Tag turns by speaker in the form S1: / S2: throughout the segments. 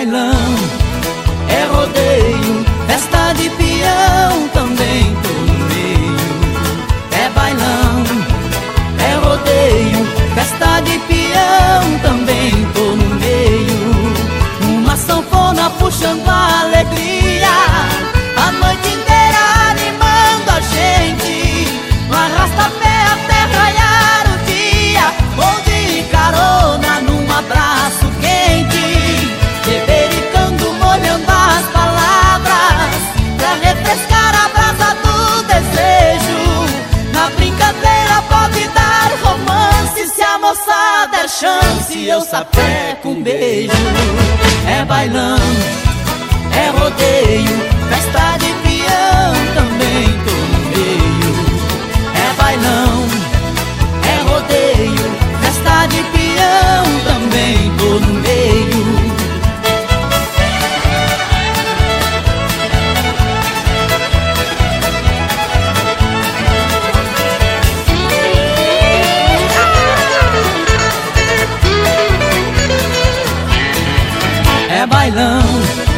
S1: bailão, é rodeio, festa de peão, também tô no meio. É bailão, é rodeio, festa de peão, também tô no meio. Uma sanfona puxando a alegria, a noite inteira animando a gente. Chance, eu sapeco um beijo. É bailão, é rodeio, é bailão.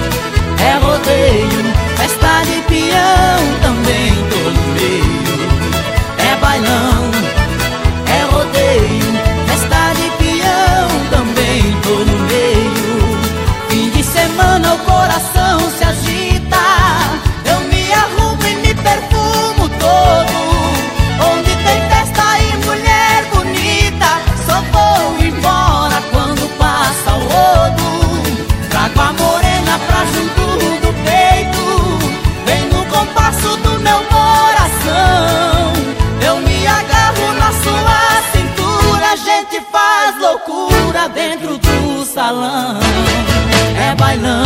S1: salão, é bailão.